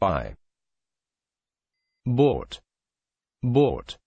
Buy. Bought. Bought.